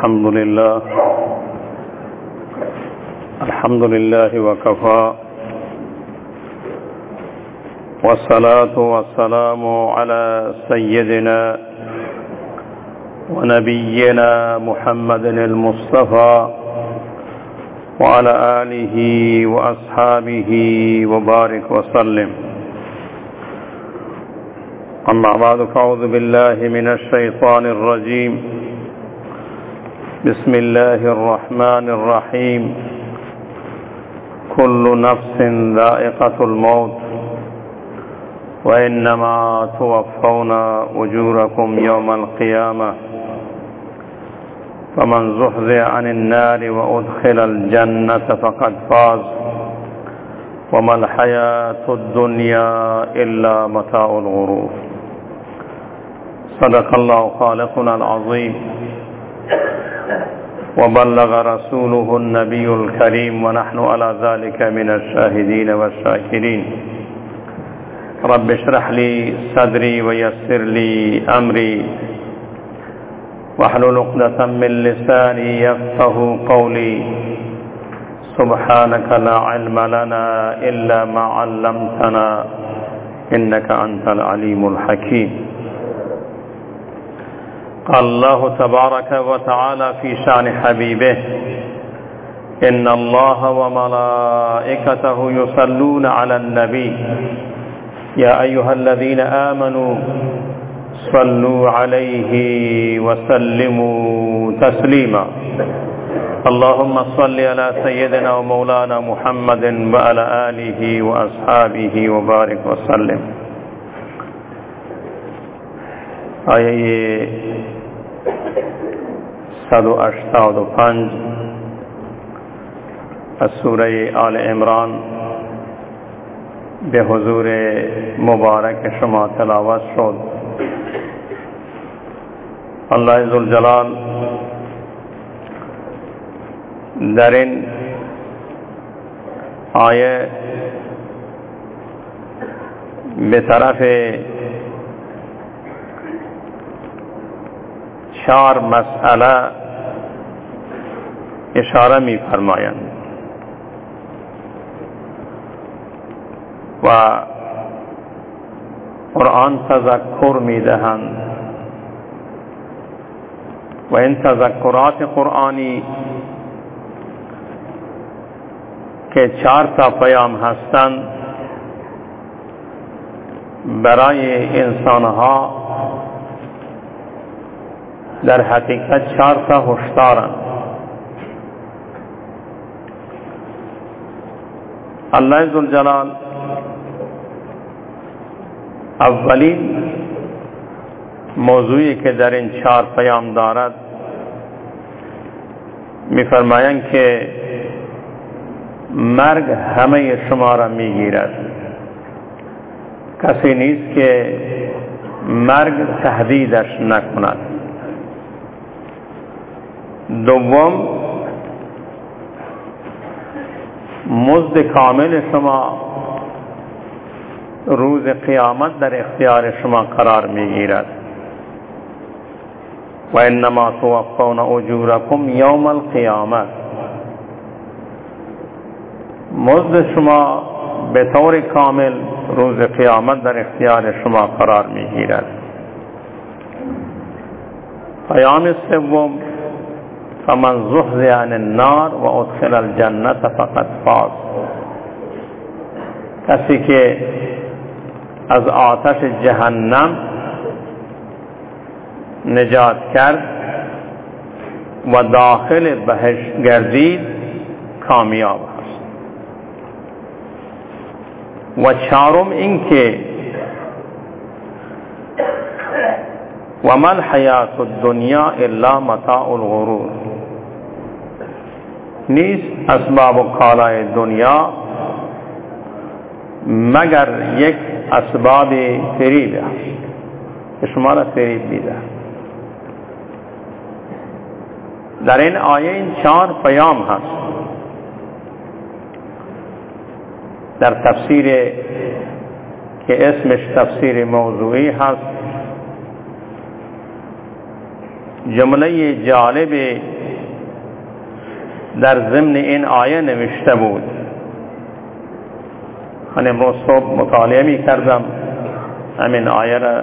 الحمد لله. الحمد لله وكفى. والصلاة والسلام على سيدنا ونبينا محمد المصطفى وعلى آله وأصحابه وبارك وسلم. أما بعد، فأعوذ بالله من الشيطان الرجيم. بسم الله الرحمن الرحيم. كل نفس ذائقة الموت وإنما توفون أجوركم يوم القيامة. فمن زحزح عن النار وأدخل الجنة فقد فاز. وما الحياة الدنيا إلا متاع الغرور. صدق الله خالقنا العظيم. وبلغ رسوله النبي الكريم ونحن على ذلك من الشاهدين والشاكرين. رب اشرح لي صدري ويسر لي أمري. واحلل عقدة من لساني يفقه قولي. سبحانك لا علم لنا إلا ما علمتنا إنك أنت العليم الحكيم. قال الله تبارك وتعالى في شأن حبيبه. إن الله وملائكته يصلون على النبي. يا أيها الذين آمنوا صلوا عليه وسلموا تسليما. اللهم صل على سيدنا ومولانا محمد وعلى آله وأصحابه وبارك وسلم. آیه 185 از سوره آل عمران به حضور مبارک شما تلاوت شد. الله عزالجلال در این آیه به طرف چهار مسئله اشاره می فرمایند و قرآن تذکر می دهند و این تذکرات قرآنی که چهار تا پیام هستند برای انسانها در حقیقت چهار تا هشدارند الله ذوالجلال اولین موضوعی که در این چهار پیام دارد میفرمایند که مرگ همه شما را می‌گیرد. کسی نیست که مرگ تهدیدش نکند. دوم مزد کامل شما روز قیامت در اختیار شما قرار می‌گیرد. و انما توفون اجورکم یوم القیامت مزد شما به طور کامل روز قیامت در اختیار شما قرار می‌گیرد. پیام سوم فمن زحزح عن النار و ادخل الجنت فقط فاز. کسی که از آتش جهنم نجات کرد و داخل بهشت گردید کامیاب است. و چهارم اینکه و مل حیات الدنیا الا متاع الغرور. نیست اسباب و کالای دنیا مگر یک اسباب فریب است؟ شما را فریب میده. در این آیه این چهار پیام هست. در تفسیر که اسمش تفسیر موضوعی هست جمله جالب در ضمن این آیه نوشته بود. من امروز صبح مطالعه می کردم همین آیه را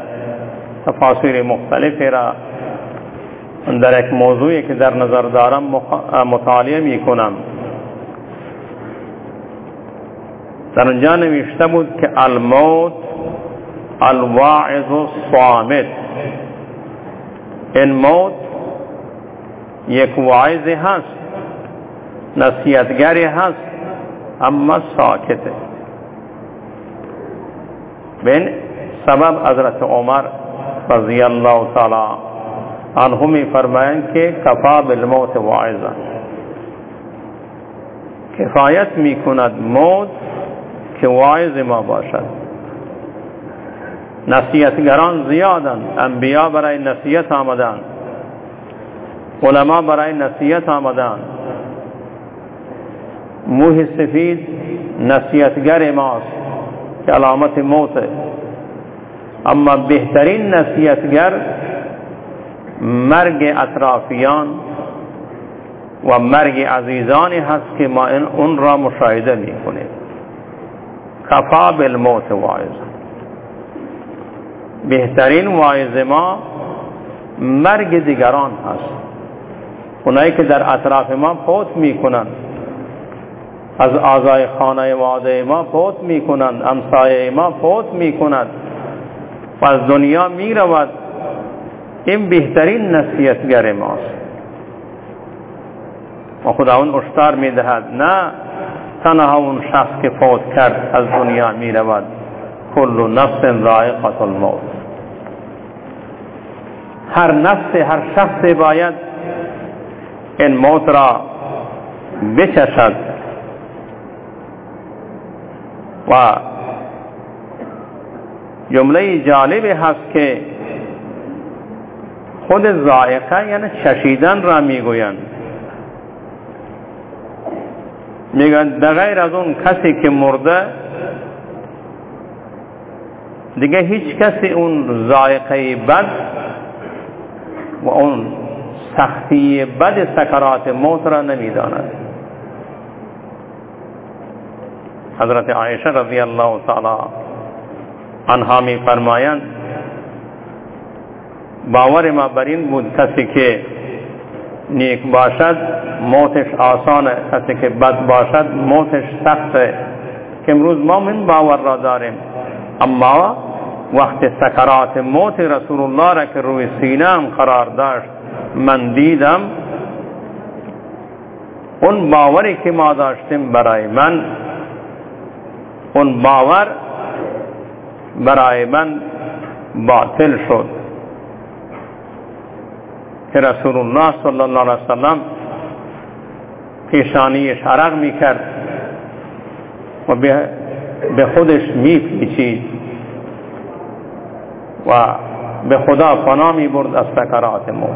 تفاسیر مختلفی را در یک موضوعی که در نظر دارم مطالعه می کنم در اونجا نوشته بود که الموت الواعظ الصامت. این موت یک واعظ هست. نصیحتگری هست اما ساکته. به سبب حضرت عمر رضی الله تعالی عنه می فرمایند که کفا بالموت واعظا. کفایت می کند موت که واعظ ما باشد. نصیحتگران زیادند انبیا برای نصیحت آمدند علما برای نصیحت آمدند. موه سفید نصیحتگر ماست که علامت موت. اما بهترین نصیحتگر مرگ اطرافیان و مرگ عزیزانی هست که ما اون را مشاهده می کنیم کفا بالموت واعظ. بهترین واعظ ما مرگ دیگران هست. اونایی که در اطراف ما فوت می کنند از آزای خانه واده ما فوت می کنند امسایه ما فوت می کند و از دنیا می رود این بهترین نصیحتگر ماست. و خداوند اشتار می دهد نه تنها اون شخص که فوت کرد از دنیا می رود کل نفس ذائقت الموت. هر نفس هر شخص باید این موت را بچشد. و جمله جالب هست که خود زائقه یعنی چشیدن را می‌گویند. میگن در غیر از اون کسی که مرده دیگه هیچ کسی اون زائقه بد و اون سختی بد سکرات موت را نمی‌داند. حضرت عایشه رضی الله تعالی عنها می فرمایند باور ما بر این بود کسی که نیک باشد موتش آسان کسی که بد باشد موتش سخته که امروز ما من باور را داریم. اما وقت سکرات موت رسول الله را که روی سینم قرار داشت من دیدم اون باوری که ما داشتیم برای من اون باور برای من باطل شد. که رسول الله صلی الله علیه وسلم پیشانیش عرق می‌کرد و به خودش میپیچید و به خدا پناه می برد از سکرات موت.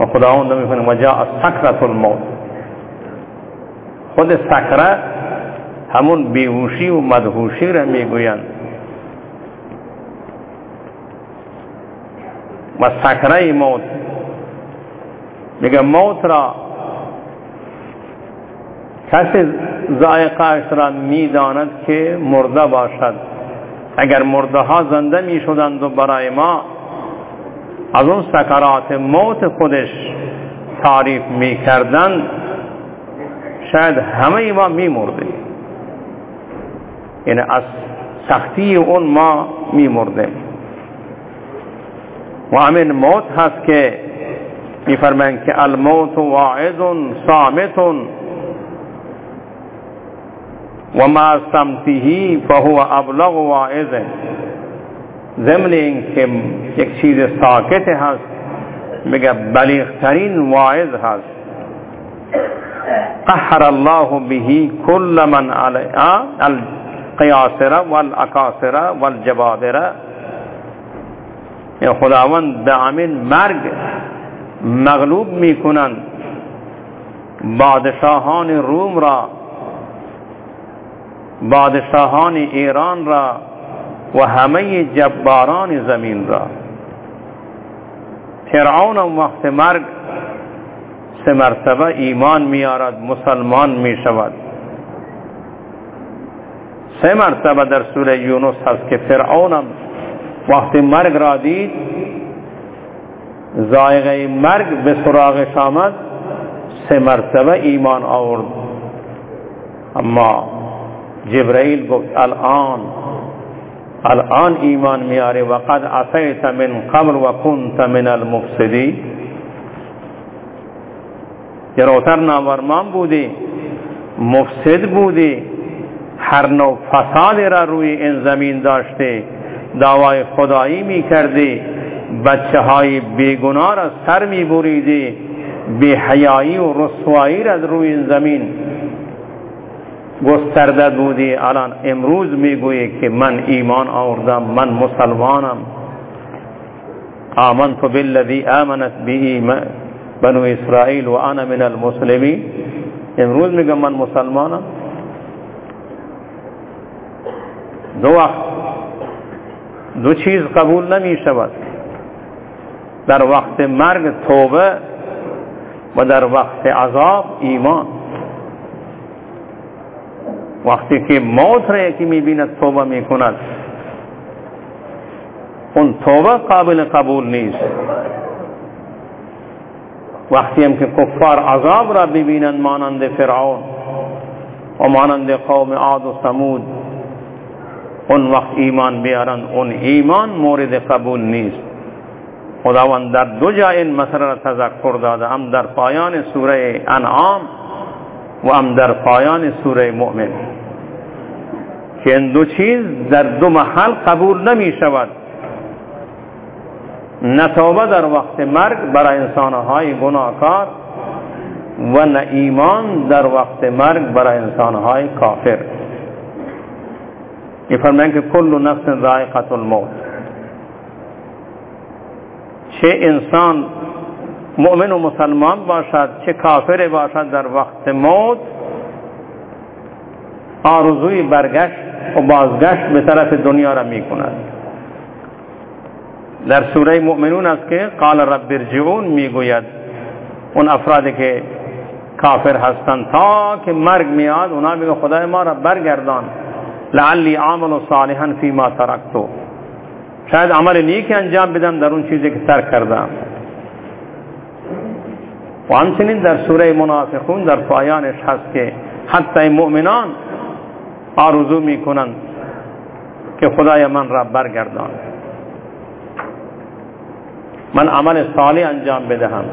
و خداوند میفرماید و جاء سکرت الموت. خود سکره همون بیهوشی و مدهوشی را می‌گویند. و سکره موت. میگه موت را کسی زائقه را می‌داند که مرده باشد. اگر مرده ها زنده می شدند و برای ما از اون سکرات موت خودش تعریف می کردن شاید همه ما می مردیم یعنی از سختی اون ما می مردیم و همین موت هست که می فرمین که الموت واعظ صامت. و ما سمته فهو ابلغ واعظ. ضمن اینکه یک چیز ساکت هست میگه بلیغترین واعظ هست. قهر الله به كل من علیها القیاسره والاکاسره والجبابره خداوند به امین مرگ مغلوب می‌کنند. بادشاهان روم را بادشاهان ایران را و همه جباران زمین را. فرعون وقت مرگ سه مرتبه ایمان میارد مسلمان می شود سه مرتبه در سوره یونس هست که فرعون وقتی مرگ را دید زائقه مرگ به سراغش آمد سه مرتبه ایمان آورد. اما جبرائیل گفت الان الان ایمان میاره و قد عصیت من قبل و کنت من المفسدی جلوتر ناورمان بودی مفسد بودی. هر نوع فساد را روی این زمین داشته دعوای خدایی می کردی بچه های بیگناه را سر می بریدی بی حیایی و رسوایی را روی این زمین گسترده بودی. الان امروز می‌گویی که من ایمان آوردم من مسلمانم. آمنت بالذی آمنت به بنو اسرائیل و انا من المسلمین. امروز میگم من مسلمانم. دو وقت. دو چیز قبول نمی شود در وقت مرگ توبه و در وقت عذاب ایمان. وقتی که موت را یکی می‌بیند توبه می‌کند. اون توبه قابل قبول نیست. وقتی هم که کفار عذاب را ببینند مانند فرعون و مانند قوم عاد و سمود اون وقت ایمان بیارند اون ایمان مورد قبول نیست خداوند در دو جای این مسئله را تذکر داده هم در پایان سوره انعام و هم در پایان سوره مؤمن که این دو چیز در دو محل قبول نمی شود نتوبه در وقت مرگ برای انسانهای گناهکار و نه ایمان در وقت مرگ برای انسانهای کافر فرمائیں کہ کل نفس ذائقت الموت. چه انسان مؤمن و مسلمان باشد چه کافر باشد در وقت موت آرزوی برگشت و بازگشت به طرف دنیا را می کند در سوره مؤمنون است که قال رب ارجعون می‌گوید اون افرادی که کافر هستند تا که مرگ میاد اونا میگه خدای ما را برگردان. لعلی عامل صالحا فيما ترکتو. شاید عمل نیک انجام بدم در اون چیزی که ترک کردم. و همچنین در سوره منافقون در پایانش هست که حتی مؤمنان آرزو می‌کنند که خدای من را برگردان. من عمل صالح انجام بدهم.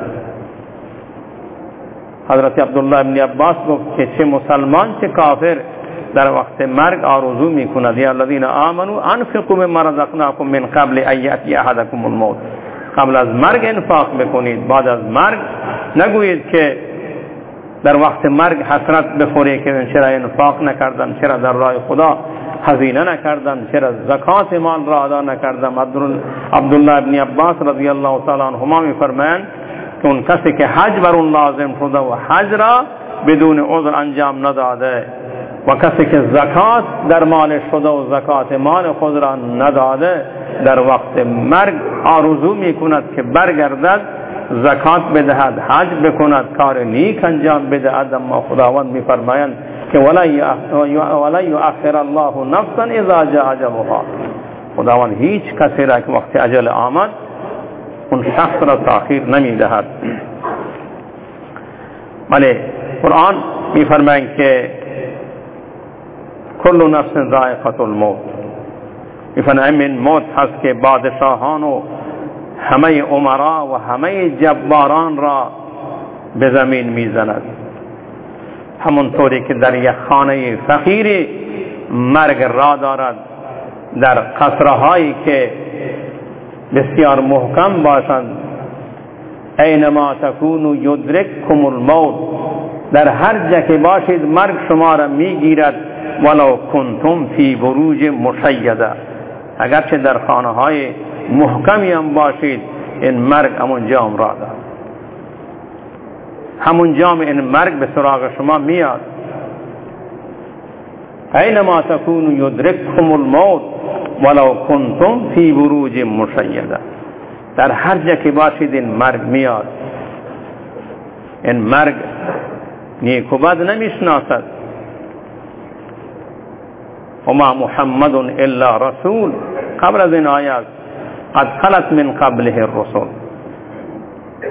حضرت عبدالله ابن عباس گفت که چه مسلمان چه کافر در وقت مرگ آرزو می کند یا الذین آمنو انفقوا مما رزقناکم من قبل ان یاتی احدکم الموت. قبل از مرگ انفاق بکنید. بعد از مرگ نگویید که در وقت مرگ حسرت بخوری که چرا انفاق نکردم چرا در راه خدا هزینه نکردم چرا زکات مال را ادا نکردم. عبدالله ابن عباس رضی الله تعالی عنهما میفرمایند که اون کسی که حج بر اون لازم شده و حج را بدون عذر انجام نداده. و کسی که زکات در مال شده و زکات مال خود را نداده در وقت مرگ آرزو می کند که برگردد زکات بدهد حج بکند کار نیک انجام بدهد. اما خداوند می فرمایند که ولا یؤخر الله نفسا اذا جاء اجلها. خداوند هیچ کسی را که وقت اجل آمد اون شخص را تاخیر نمی دهد بله قرآن می فرمایند که کل نفس ذائقت الموت۔ میفرمایند این موت هست که بادشاهان و همه عمرا و همه جباران را به زمین میزند۔ همونطوری که در یک خانه فقیری مرگ را دارد۔ در قصرهایی که بسیار محکم باشند۔ اینما تکونو یدرککم الموت. در هر جا که باشید مرگ شما را می‌گیرد ولو کنتم فی بروج مشیده. اگرچه در خانه های محکمی هم باشید این مرگ همون جام را داد همون جام این مرگ به سراغ شما میاد. اینما تکونو یدرککم الموت ولو کنتم فی بروج مشیده. در هر جا که باشید این مرگ میاد. این مرگ نیک و بد نمی‌شناسد. و ما محمد الا رسول. قبل از این آیات قد خلت من قبله الرسول.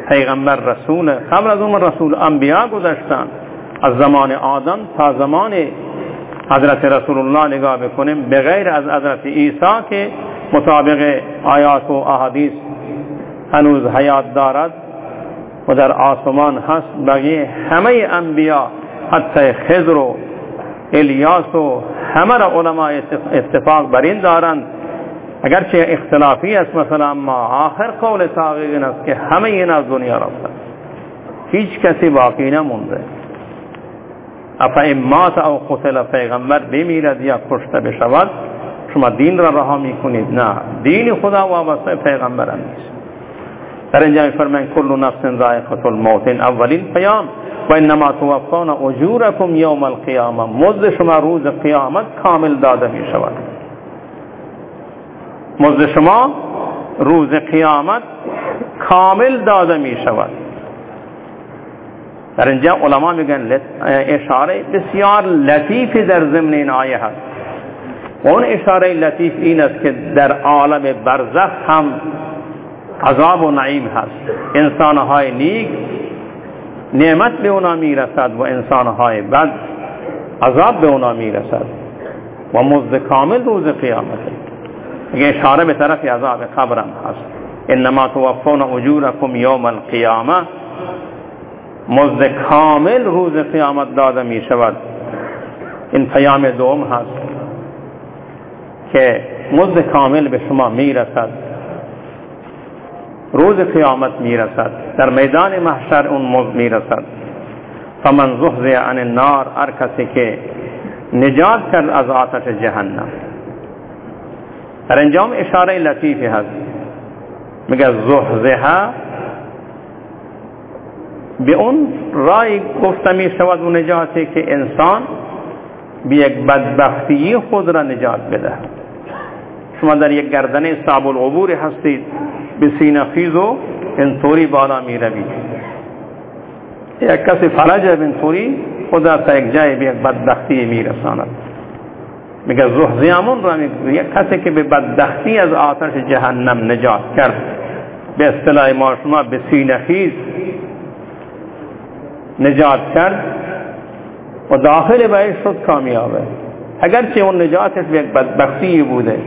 پیغمبر رسول قبل از اون رسول انبیا گذشتن. از زمان آدم تا زمان حضرت رسول الله نگاه بکنیم بغیر از حضرت عیسی که مطابق آیات و احادیث هنوز حیات دارد و در آسمان هست بقیه همه انبیا حتی خضر و الیاس و همه را علماء اتفاق بر این دارند. اگرچه اختلافی است مثلا ما آخر قول تحقیق است که همه این از دنیا رفتن. هیچ کسی باقی نمونده. افا امات او قتل پیغمبر بمیرد یا کشته بشود شما دین را رها می‌کنید. نه دین خدا وابسته پیغمبر نیست. در اینجا فرمان کل نفس ذائقه الموت این اولین پیام و انما توفون اجورکم یوم القیامه مزد شما روز قیامت کامل داده می شود. مزد شما روز قیامت کامل داده می شود. در اینجا علما میگن اشاره بسیار لطیفی در ضمن این آیه هست. اون اشاره لطیف این است که در عالم برزخ هم عذاب و نعیم هست. انسانهای نیک نعمت به اونا می‌رسد و انسانهای بد عذاب به اونا می‌رسد و مزد کامل روز قیامت. اگه اشاره به طرف عذاب قبرم هست. انما توفون اجورکم یوم القیامه. مزد کامل روز قیامت داده می شود این پیام دوم هست که مزد کامل به شما می رسد روز قیامت می رسد در میدان محشر اون مزد می رسد فمن زحزی عن النار هر کسی که نجات کرد از آتش جهنم. در انجام اشاره لطیفی هست. میگه زحزه به اون رای گفته می شود و نجاتی که انسان به یک بدبختی خود را نجات بده. شما در یک گردنه صعب العبور هستید. به سینخیز و انطوری بالا می روید یک کسی فرج انطوری خدا تا یک جای به یک بدبختی می رساند میگه زهزیامون را میگه یک کسی که به بدبختی از آتش جهنم نجات کرد. به اصطلاح ما شما به سینخیز نجات کرد. و داخل بهش شد کامیابه. اگرچه اون نجاتش به یک بدبختی بوده.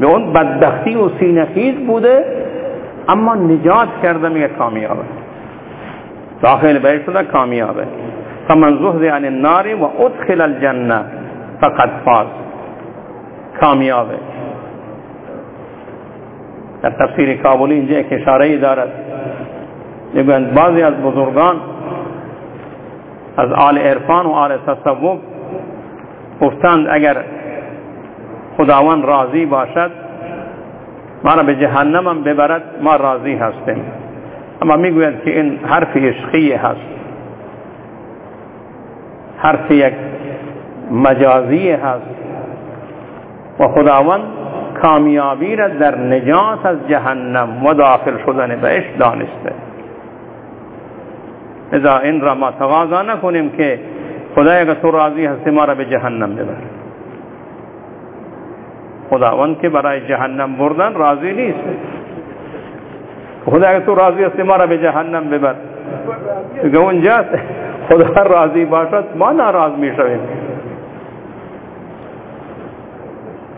به اون بدبختی و سینخیز بوده اما نجات کرده میگه کامیابه. داخل بهش شده کامیابه. فمن زهد عن النار و ادخل الجنه فقط فاز. کامیابه. در تفسیر کابلی اینجا یک اشاره دارد. می‌گویند بعضی از بزرگان از آل عرفان و آل تصوف گفتند اگر خداوند راضی باشد ما را به جهنم هم ببرد ما راضی هستیم. اما می‌گوید که این حرف عشقی هست. حرف یک مجازی هست. و خداوند کامیابی را در نجات از جهنم و داخل شدن بهش دانسته. ازا این را ما تقاضا نکنیم که خدای اگر تو راضی هستی ما را به جهنم ببر. خداوند که برای جهنم بردن راضی نیست. خدا اگر تو راضی هستی ما را به جهنم ببر. دیگه اونجا خدا راضی باشد ما ناراض می شویم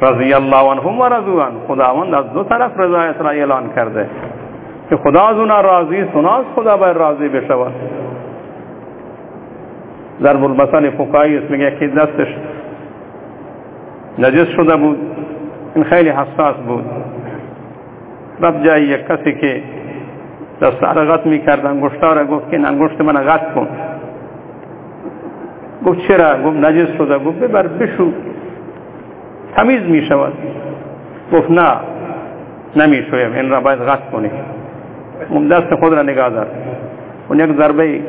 رضی الله عنهم و رضوان. خداوند از دو طرف رضایت را اعلان کرده. که خدا از اونا راضی سناز خدا باید راضی بشود ضرب المثل فقهی است میگه که دستش نجس شده بود. این حساس بود. رفت جای یک کسی که دست قط می‌کرد انگشتار گفت که این من قط کن. گفت چرا؟ گفت نجس شده. گفت ببر بشو. تمیز می شود گفت نه نمی شویم این را باید قط کنی. دست خود را نگاه دار اون یک ضربه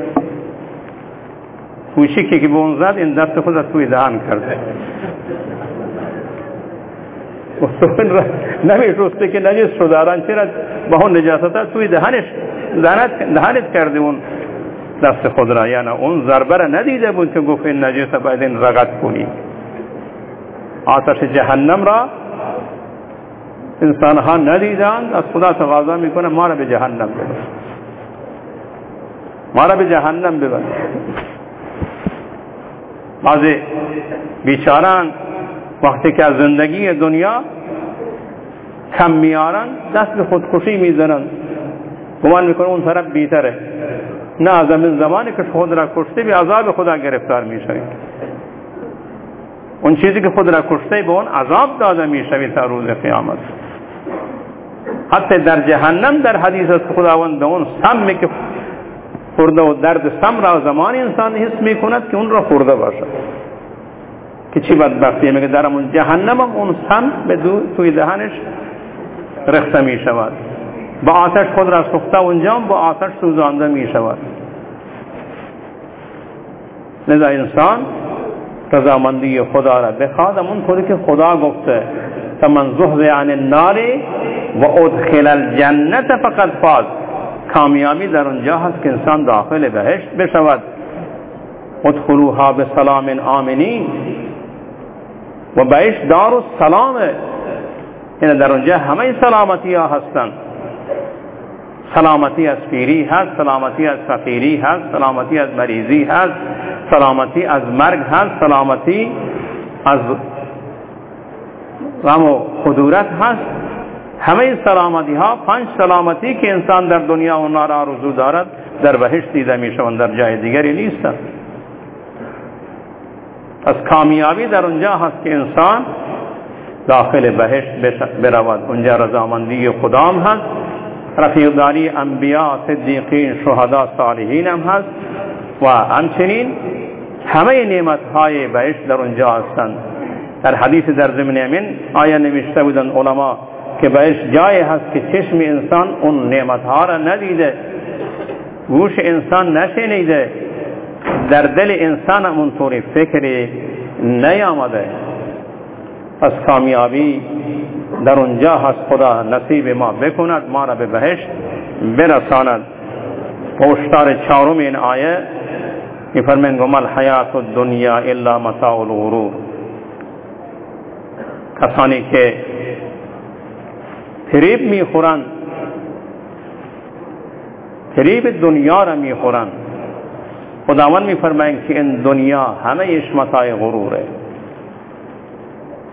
کوچیکی که به اون زد این دست خود را توی دهان کرد. نمیشسته که نجس شده الان چرا با اون نجاست؟ توی دهنش دهنت کرده اون دست خود را. یعنی اون ضربه را ندیده بود که گفت این نجس باید این رقت کنی. آتش جهنم را انسان ها ندیدند. از خدا تقاضا می‌کنه ما را به جهنم ببر ما را به جهنم ببر بعضی بیچاران وقتی که از زندگی دنیا کم میارن دست به خودکشی می‌زنن. گمان می‌کنه اون طرف بیتره. نه از زمانی که خود را کشته به عذاب خدا گرفتار میشه اون چیزی که خود را کشته به اون عذاب داده میشه تا روز قیامت. حتی در جهنم در حدیث است خداوند به اون سمی که خورده و درد سم را زمان انسان حس می‌کند که اون را خورده باشد. که چی بدبختیه میگه در اون جهنم اون سم به دو توی دهنش رخته می شود با آتش خود را سخته اونجا با آتش سوزانده می شود لذا انسان رضامندی خدا را بخواد طوری که خدا گفته فمن زهز عن النار و ادخل الجنت فقط فاز. کامیابی در اونجا هست که انسان داخل بهشت بشود. ادخلوها به سلام آمنین. و بهشت دار و سلامه یعنی در اونجا همه سلامتی ها هستند سلامتی از پیری هست سلامتی از فقیری هست سلامتی از مریضی هست سلامتی از مرگ هست سلامتی از غم و خدورت هست. همه سلامتی ها پنج سلامتی که انسان در دنیا و را آرزو دارد در بهشت دیده می شوند در جای دیگری نیست از کامیابی در اونجا هست که انسان داخل بهشت برود. اونجا رضامندی خدام هست. رفیقداری انبیاء صدیقین شهدا صالحین هم هست. و همچنین همه نعمت های بهشت در اونجا هستند. در حدیث در زمین امین آیا نوشته بودن علما که بهشت جای هست که چشم انسان اون نعمت ها را ندیده گوش انسان نشنیده در دل انسان هم اونطوری فکری نیامده. پس کامیابی در اونجا هست خدا نصیب ما بکند، ما را به بهشت برساند. پوشتار چهارم این آیه میفرمین گمال حیات الدنیا الا متاع الغرور. کسانی که فریب میخورند، فریب دنیا را میخورند. خداوند میفرمایند که این دنیا همه متاع غروره.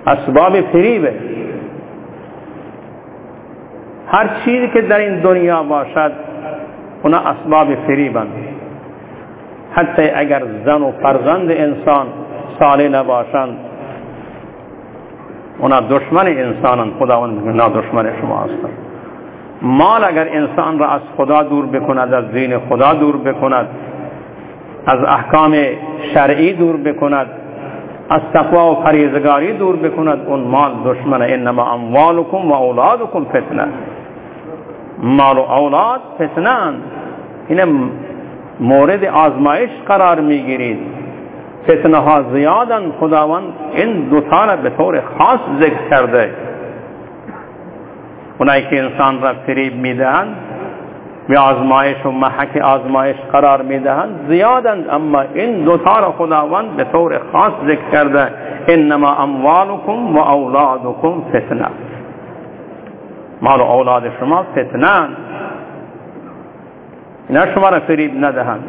اسباب فریبه. هر چیزی که در این دنیا باشد اونا اسباب فریبند حتی اگر زن و فرزند انسان صالح نباشند اونا دشمن انسانند خداوند نه دشمن شما هستند مال اگر انسان را از خدا دور بکند از دین خدا دور بکند از احکام شرعی دور بکند از تقوا و پریزگاری دور بکند. اون مال دشمن انما اموالکم و اولادکم فتنه. مال و اولاد فتنه این مورد آزمایش قرار می‌گیرید. فتنه ها زیادن. خداوند این دوتا را به طور خاص ذکر کرده. اونایی که انسان را فریب می‌دهند به آزمایش و محک آزمایش قرار می‌دهند زیادند اما این دوتا را خداوند به طور خاص ذکر کرده. انما اموالکم و اولادکم فتنه. مال و اولاد شما فتنه اینا شما را فریب ندهند.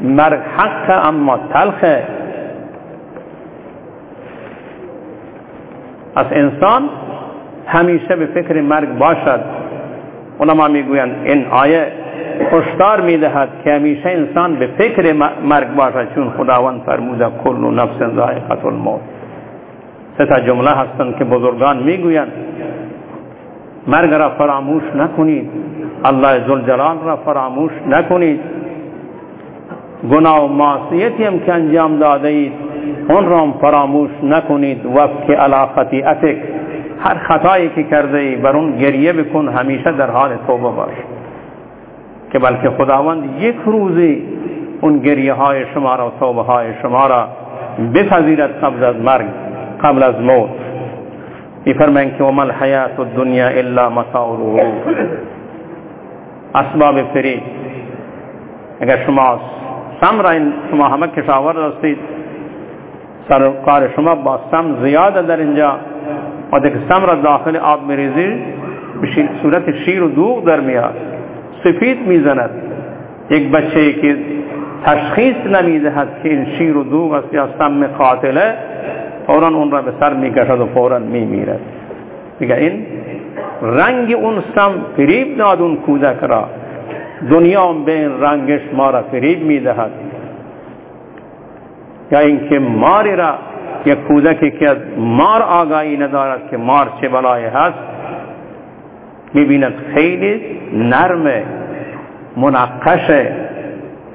مرگ حق اما تلخه از انسان همیشه به فکر مرگ باشد. علما می‌گویند این آیه هشدار می‌دهد که همیشه انسان به فکر مرگ باشد چون خداوند فرموده کل نفس ذائقه الموت. سه جمله هستند که بزرگان می‌گویند مرگ را فراموش نکنید. الله ذوالجلال را فراموش نکنید. گناه و معصیتی هم که انجام داده اید اون را فراموش نکنید. وفق علا خطیعتک هر خطایی که کرده ای بر اون گریه بکن همیشه در حال توبه باش. که بلکه خداوند یک روزی اون گریه های شما را و توبه های شما را بپذیرد قبل از مرگ قبل از موت. میفرمایند که وما الحیات الدنیا الا متاع الغرور. اسباب فریب. اگر شما سم را این شما همه کشاور هستید سرکار شما با سم زیاده در اینجا. و دیگه سم را داخل آب میریزی به صورت شیر و دوغ در میاد. سفید می‌زند. یک بچه که تشخیص نمی‌دهد که این شیر و دوغ است یا سم قاتله فورا اون را به سر می‌کشد و فورا میمیرد. میگه این رنگ اون سم فریب داد اون کودک را. دنیا به این رنگش ما را فریب می‌دهد. یا اینکه ماری را یک کودکی که از مار آگاهی ندارد که مار چه بلای هست می‌بیند خیلی نرم منقش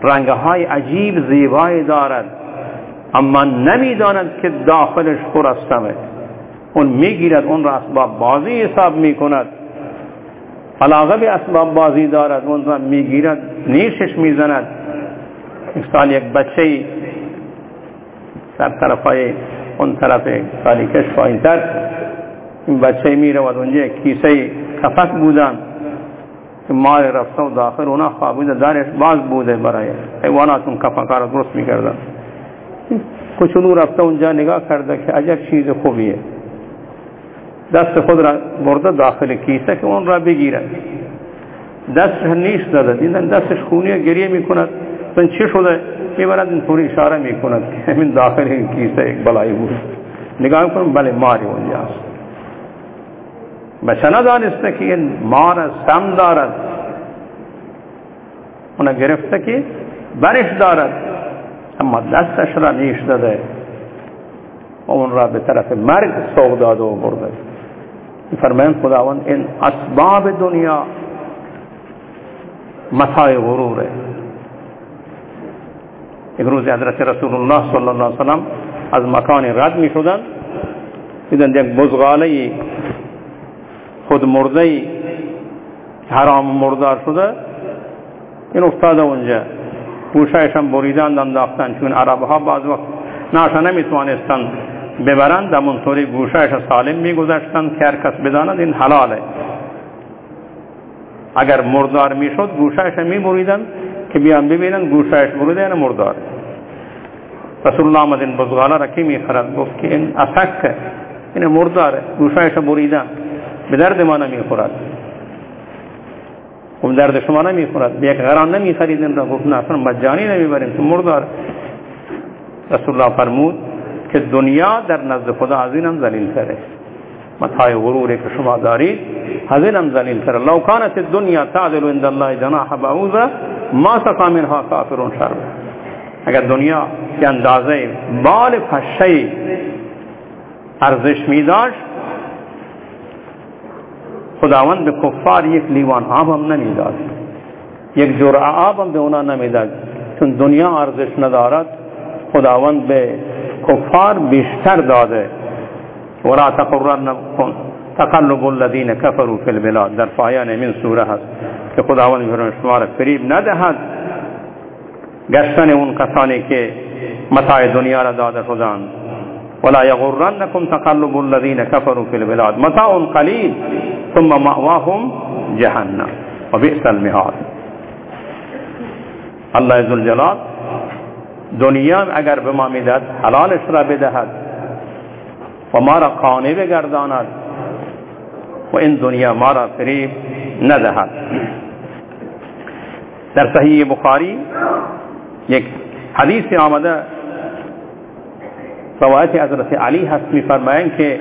رنگهای عجیب زیبایی دارد. اما نمی‌داند که داخلش پر اون می‌گیرد اون را اسباب بازی حساب می‌کند. علاقه به اسباب بازی دارد اون را می‌گیرد نیشش می‌زند. مثال یک بچه در طرف های اون طرف سالیکش تر. این بچه میره و اونجا کیسه کفک بودن که مال رفته و داخل اونا خوابیده. دارش باز بوده برای حیوانات اون کفکا را درست می‌کردن. کچولو رفته اونجا نگاه کرده که عجب چیز خوبیه. دست خود را برده داخل کیسه که اون را بگیرد دستش نیش داده. دیدن دستش خونی گریه می‌کند. من چه شده؟ این طوری اشاره می‌کند که همین داخل این کیسه یک بلایی بود. نگاه می‌کنم بله ماری اونجاست. بچه ندانسته که این مار سم دارد. اون گرفته که برش دارد. اما دستش را نیش داده. اون را به طرف مرگ سوق داده و برده. فرمایند خداوند این اسباب دنیا متاع غروره. یک روز حضرت رسول الله صلی الله علیه وسلم از مکان رد می شدن دیدن یک بزغاله خود مرده حرام مردار شده. این افتاده اونجا گوشایش هم بریدن انداختن چون عرب ها بعض وقت ناشا نمی‌توانستن ببرند همونطوری گوشایش سالم میگذشتند که هر کس بداند این حلاله. اگر مردار می‌شد گوشایش می بریدن که بیان ببینن گوشایش بریده یعنی مردار. رسول الله آمد این بزغاله را کی می‌خرد گفت که این افک این مرداره گوشایش بریدن. به درد ما نمی‌خورد. خب درد شما نمی‌خورد. به یک غران نمیخریدن را. گفت نه اصلا مجانی نمی‌بریم. تو مردار. رسول الله فرمود که دنیا در نزد خدا از اینم ذلیل تره متاع غروری که شما دارید از اینم ذلیل لو کانت الدنیا تعدل عند الله جناح بعوضه ما سقا منها کافرون شرب اگر دنیا که اندازه بال پشه ارزش میداشت خداوند به کفار یک لیوان آب هم نمیداد یک جرعه آب هم به اونا نمیداد چون دنیا ارزش ندارد، خداوند به کفار بیشتر داده. ولا تقررنکم تقلب الذين كفروا في البلاد. در پایان من سوره هست که خداوند میفرماید شما را فریب ندهد. گشتن اون کسانی که متاع دنیا را داده شدند. ولا يغرنكم تقلب الذين كفروا في البلاد. متاع قليل ثم مأواهم جهنم. وبئس المهاد. الله عز الجلال دنیا اگر به ما میداد حلالش را بدهد. و ما را قانع بگرداند و این دنیا ما را فریب ندهد. در صحیح بخاری یک حدیث آمده روایت حضرت علی هست میفرمایند که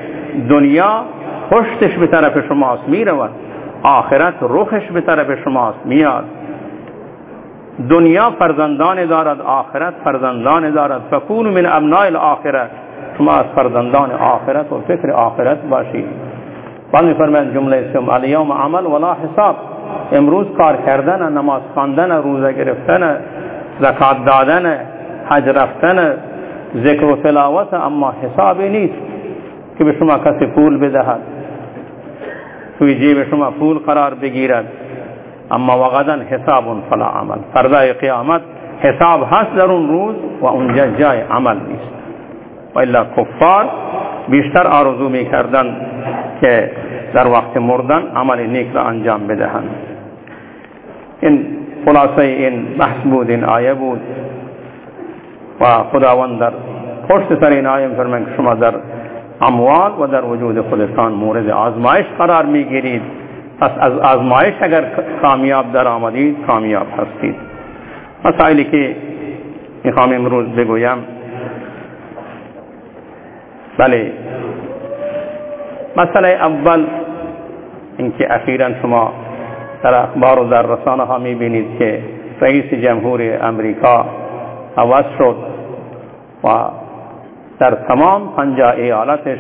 دنیا پشتش به طرف شماست می‌رود. آخرت رخش به طرف شماست میاد دنیا فرزندان دارد آخرت فرزندان دارد. فکون من ابناء الاخره شما از فرزندان آخرت و فکر آخرت باشید. بعد میفرماید جمله سم الیوم عمل ولا حساب. امروز کار کردن نماز خواندن روزه گرفتن زکات دادن حج رفتن ذکر و تلاوت اما حسابی نیست که به شما کسی پول بدهد. توی جیب شما پول قرار بگیرد. اما وغدا حساب فلا عمل. فردای قیامت حساب هست در اون روز و اونجا جای عمل نیست. و الا کفار بیشتر آرزو می کردن که در وقت مردن عمل نیک را انجام بدهند. این خلاصه این بحث بود این آیه بود و خداوند در پشت سر این آیه فرمان که شما در اموال و در وجود خودتان مورد آزمایش قرار می‌گیرید. پس از آزمایش اگر کامیاب در آمدید کامیاب هستید. مسائلی که می‌خوام امروز بگویم بله مسئله اول اینکه اخیرا شما در اخبار و در رسانه ها می‌بینید که رئیس جمهور امریکا عوض شد و در تمام پنجاه ایالتش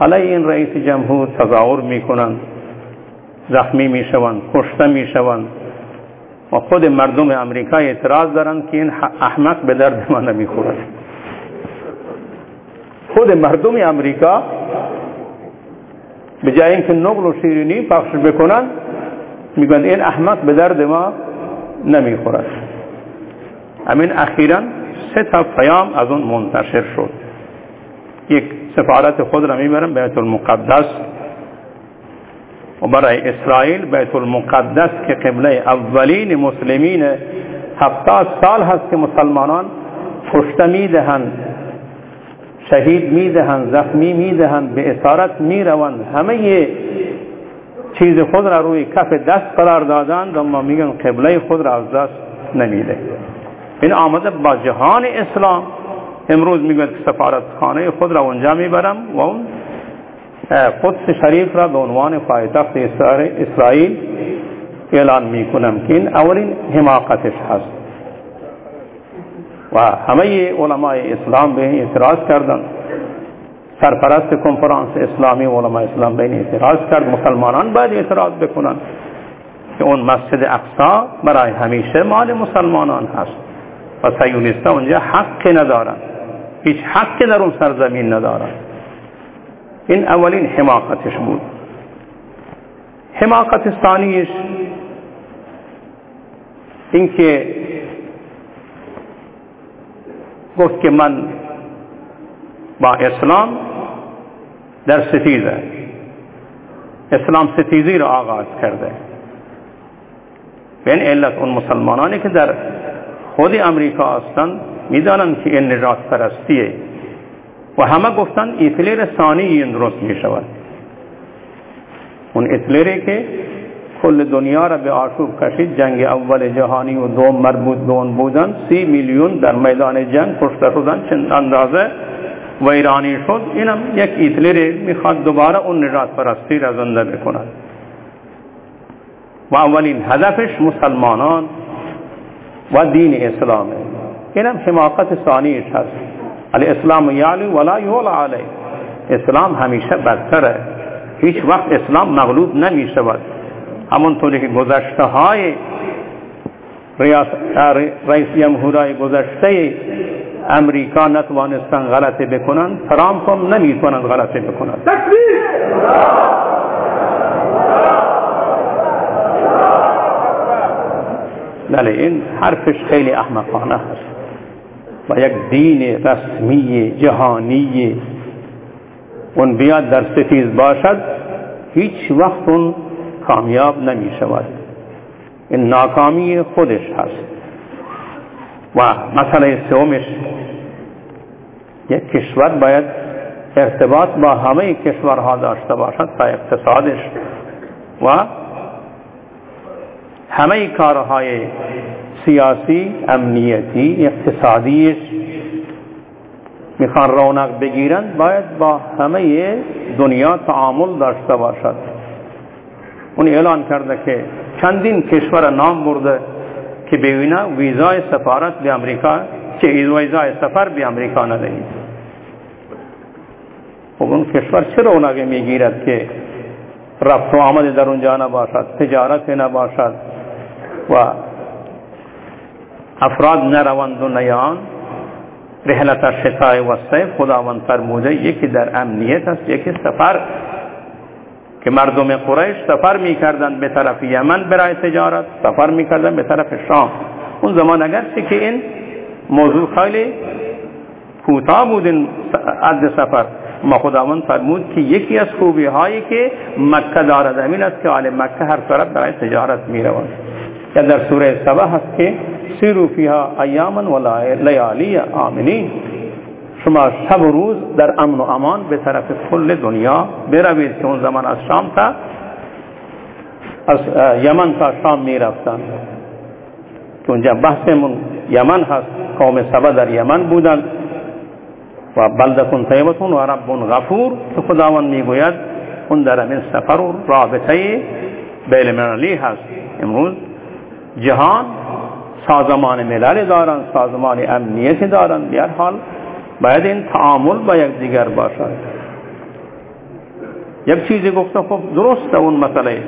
علیه این رئیس جمهور تظاهر می‌کنند زخمی می‌شوند کشته می‌شوند و خود مردم امریکا اعتراض دارند که این احمق به درد ما نمی‌خورد خود مردم امریکا به جای اینکه نقل و شیرینی پخش بکنن میگن این احمق به درد ما نمی‌خورد. همین اخیرا سه تا پیام از اون منتشر شد. یک سفارت خود را می‌برم بیت المقدس و برای اسرائیل بیت المقدس که قبله اولین مسلمین هفتاد سال هست که مسلمانان کشته می‌دهند. شهید می‌دهند زخمی می‌دهند به اسارت می‌روند. همه چیز خود را روی کف دست قرار دادند اما میگن قبله خود را از دست نمیده. این آمده با جهان اسلام. امروز می‌گوید که سفارت خانه خود را اونجا می‌برم و اون قدس شریف را به عنوان پایتخت اسرائیل اعلان می‌کنم که این اولین حماقتش هست. و همه علمای اسلام به این اعتراض کردند سرپرست کنفرانس اسلامی علمای اسلام به این اعتراض کرد مسلمانان باید اعتراض بکنن که اون مسجد اقصا برای همیشه مال مسلمانان هست و سیونیستا اونجا حق ندارن هیچ حق در اون سرزمین ندارن این اولین حماقتش بود حماقت ثانیش اینکه گفت که من با اسلام در ستیزه. اسلام ستیزی را آغاز کرده. به این علت اون مسلمانانی که در خود امریکا هستند می‌دانند که این نجات پرستیه. و همه گفتن ایتلر ثانی این درست می شود اون ایتلری که کل دنیا را به آشوب کشید. جنگ اول جهانی و دوم مربوط به اون بودن. سی میلیون در میدان جنگ کشته شدن. چند اندازه ویرانی شد. اینم یک ایتلر می‌خواد دوباره اون نجات پرستی را زنده بکند. و اولین هدفش مسلمانان و دین اسلامه اینم حماقت ثانیش هست. الاسلام یعلی ولا یولا علی اسلام همیشه برتره هیچ وقت اسلام مغلوب نمی شود همونطوری که گذشته های رئیس جمهورای گذشته امریکا نتوانستن غلطه بکنن ترامپ هم نمی‌تونن غلطه بکنن. بله این حرفش خیلی احمقانه هست و یک دین رسمی جهانی. اون بیاد در ستیز باشد هیچ وقت اون کامیاب نمی شود این ناکامی خودش هست. و مسئله سومش یک کشور باید ارتباط با همه کشورها داشته باشد تا اقتصادش و همه کارهای سیاسی امنیتی اقتصادیش می‌خوان رونق بگیرند باید با همه دنیا تعامل داشته باشد. اون اعلان کرده که چندین کشور نام برده که ببینه ویزای سفارت به امریکا که ویزای سفر به امریکا ندهید. خب اون کشور چه رونقی می‌گیرد که رفت و آمد در اونجا نباشد تجارت نباشد و افراد نروند و نیان رحلت شتای و صیف خداوند فرموده یکی در امنیت است یکی سفر. که مردم قریش سفر می‌کردند به طرف یمن برای تجارت سفر می‌کردند به طرف شام. اون زمان اگرچه که این موضوع خیلی کوتاه بود این عد سفر. ما خداوند فرمود که یکی از خوبی هایی که مکه دارد امین است که آل مکه هر طرف برای تجارت می روند یا در سوره سبا هست که سیرو فیها ایاما و لیالی آمنین. شما شب و روز در امن و امان به طرف کل دنیا بروید که اون زمان از شام تا از یمن تا شام می رفتن که اونجا بحثمون یمن هست قوم سبا در یمن بودند. و بلدکن طیبتون و رب غفور که خداوند می‌گوید اون در این سفر و رابطه بین هست. امروز جهان سازمان ملل دارند سازمان امنیتی دارند. بیار حال باید این تعامل با یک دیگر باشد. یک چیزی گفته خب درسته اون مسئله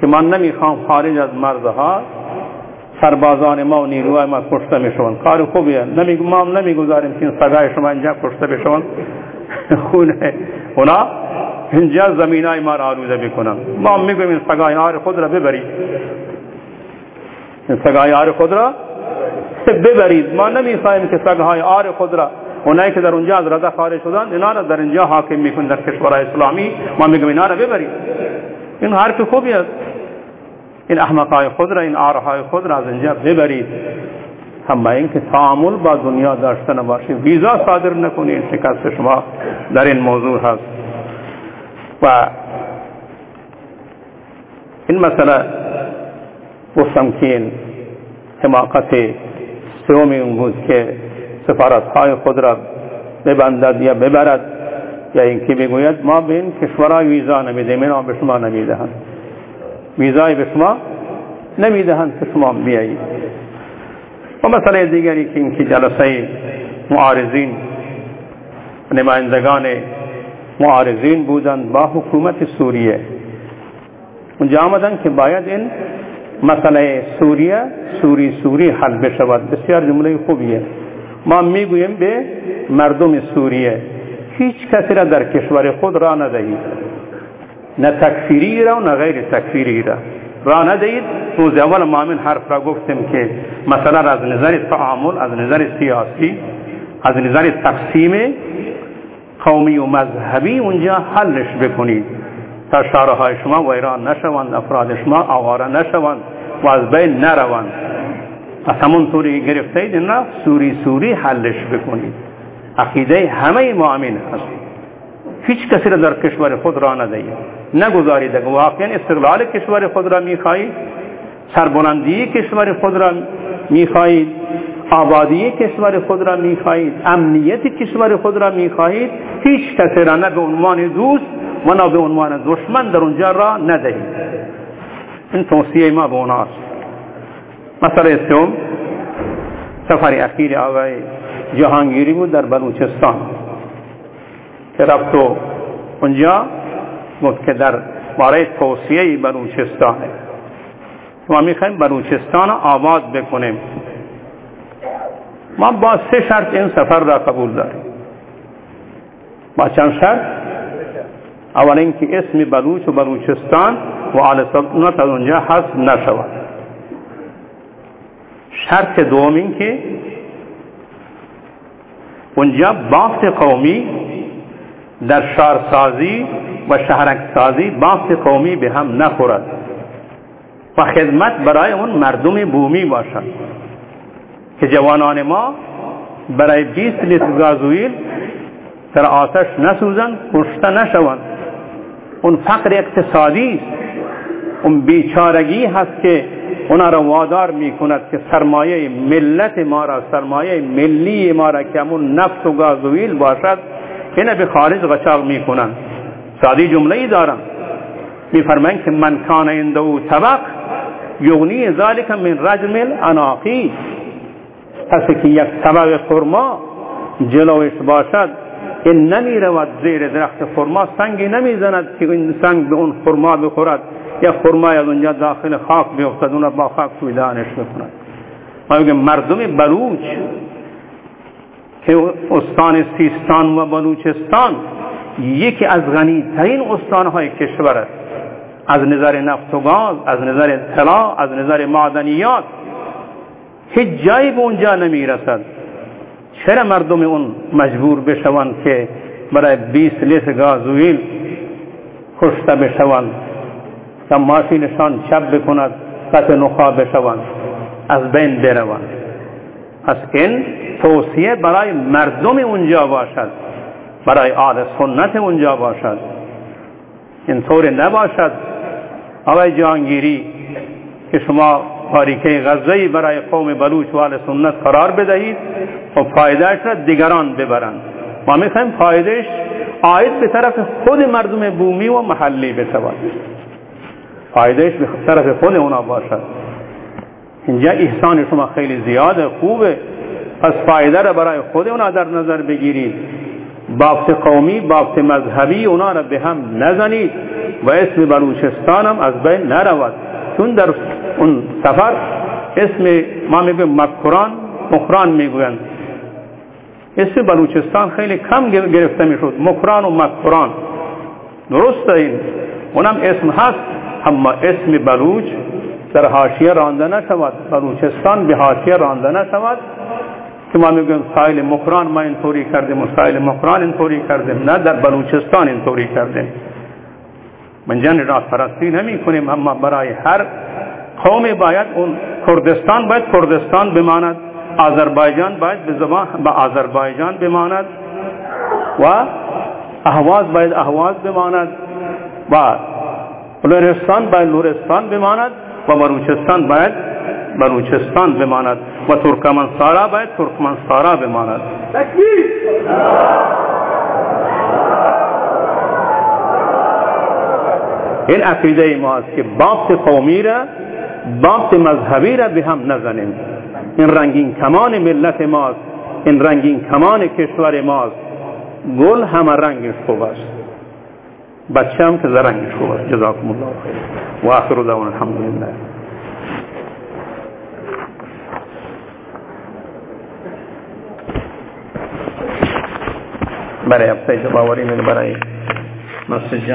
که من نمی‌خوام خارج از مرزها سربازان ما و نیروهای ما کشته میشون کار خوبیه. نمی ما نمی‌گذاریم که این سگای شما اینجا کشته بشون. خونه اونا اینجا زمین های ما را آلوده بکنن. ما می‌گویم این سگای آر خود را ببرید. این سگای آر خود را ببرید. ما نمی‌خوایم که سگهای آر خود را اونایی که در اونجا از رضا خارج شدن اینا را در اینجا حاکم میکن در کشورهای اسلامی. ما میگم اینا را ببرید این حرف خوبی است. این احمقای خود را این آرهای خود را از اینجا ببرید. اما اینکه تعامل با دنیا داشته نباشید ویزا صادر نکنید شکست شما در این موضوع هست. و این مسئله گفتم که این حماقت سومی اون که سفارت های خود را ببندد یا ببرد یا اینکه بگوید ما به این کشورهای ویزا نمیدیم اینا به شما نمی‌دهند. ویزای به شما نمی‌دهند که شما بیایید. و مسئله دیگری که اینکه جلسه معارضین نمایندگان معارضین بودند با حکومت سوریه. اونجا آمدن که باید این مسئله سوریه سوری سوری حل بشود. بسیار جمله خوبیه. ما می‌گوییم به مردم سوریه هیچ کسی را در کشور خود را ندهید. نه تکفیری را و نه غیر تکفیری را. را ندهید. روز اول ما همین حرف را گفتیم که مثلا از نظر تعامل از نظر سیاسی از نظر تقسیم قومی و مذهبی اونجا حلش بکنید. تا شهرهای شما ویران نشوند افراد شما آواره نشوند و از بین نروند. از همون طوری گرفته اید نه سوری سوری حلش بکنید. عقیده همه ما هست. هیچ کسی را در کشور خود را ندهید. نگذارید واقعا استقلال کشور خود را می‌خواهید سربلندی کشور خود را می‌خواهید آبادی کشور خود را می‌خواهید امنیت کشور خود را می‌خواهید. هیچ کسی را نه به عنوان دوست و نه به عنوان دشمن در اونجا را ندهید. این توصیه ما به اوناست. مسئله سوم سفر اخیر آقای جهانگیری بود در بلوچستان. که رفت و اونجا گفت که در باره توصیه بلوچستانه ما می‌خوایم بلوچستان آباد بکنیم. ما با سه شرط این سفر را قبول داریم. با چند شرط؟ اول اینکه اسم بلوچ و بلوچستان و آل سلطنت از اونجا حذف نشود. شرط دوم این که اونجا بافت قومی در شهرسازی و شهرکسازی بافت قومی به هم نخورد و خدمت برای اون مردم بومی باشد که جوانان ما برای 20 لیتر گازوئیل در آتش نسوزند کشته نشوند. اون فقر اقتصادی است اون بیچارگی هست که اونا را وادار می کند که سرمایه ملت ما را سرمایه ملی ما را که همون نفت و گازوئیل باشد اینه به خارج غشاق می کنند سادی جمله ای دارم. فرمین که من کان عنده طبق یغنی ذالک من رجم الاناقی پس که یک طبق خرما جلوش باشد این نمی رود زیر درخت خرما سنگی نمی زند که این سنگ به اون خرما بخورد. یا خرما از اونجا داخل خاک بیفتد اون با خاک توی دهنش بکند ما میگه مردم بلوچ که استان سیستان و بلوچستان یکی از غنی ترین استانهای کشور است. از نظر نفت و گاز از نظر طلا از نظر معدنیات هیچ جایی به اونجا نمی رسد چرا مردم اون مجبور بشوند که برای 20 لیتر گازوئیل کشته بشوند؟ تا ماشینشان چپ بکند قطع نخا بشوند. از بین بروند. پس این توصیه برای مردم اونجا باشد. برای آل سنت اونجا باشد. اینطور نباشد. آقای جهانگیری که شما تاریکه غزهی برای قوم بلوچ و آل سنت قرار بدهید و فایدهش را دیگران ببرند. ما می‌خوایم فایدهش آید به طرف خود مردم بومی و محلی بشود. فایدهش به طرف خود اونا باشد. اینجا احسان شما خیلی زیاده خوبه. پس فایده را برای خود اونا در نظر بگیرید. بافت قومی بافت مذهبی اونا را به هم نزنید و اسم بلوچستان هم از بین نرود. چون در اون سفر اسم ما می‌گویم مکران مخران می‌گویند. اسم بلوچستان خیلی کم گرفته می‌شد مکران و مکران. درست این. اونم اسم هست. اما اسم بلوچ در حاشیه رانده نشود. بلوچستان به حاشیه رانده نشود. که ما میگیم سایل مکران ما اینطوری کردیم و سایل مکران اینطوری کردیم نه در بلوچستان اینطوری کردیم. من جن را پرستی نمی کنیم اما برای هر قوم باید اون کردستان باید کردستان بماند. آذربایجان باید به زبان آذربایجان بماند. و اهواز باید اهواز بماند. و لورستان باید لورستان بماند و بلوچستان باید بلوچستان بماند و ترکمن سارا باید ترکمن سارا بماند این عقیده ماست که بافت قومی را بافت مذهبی را به هم نزنیم. این رنگین کمان ملت ماست این رنگین کمان کشور ماست. گل همه رنگش خوب است. بعد شام كذا راح نشكر جزاكم الله خير واخر دعوانا الحمد لله برای اپسای جباوری من برای مسجد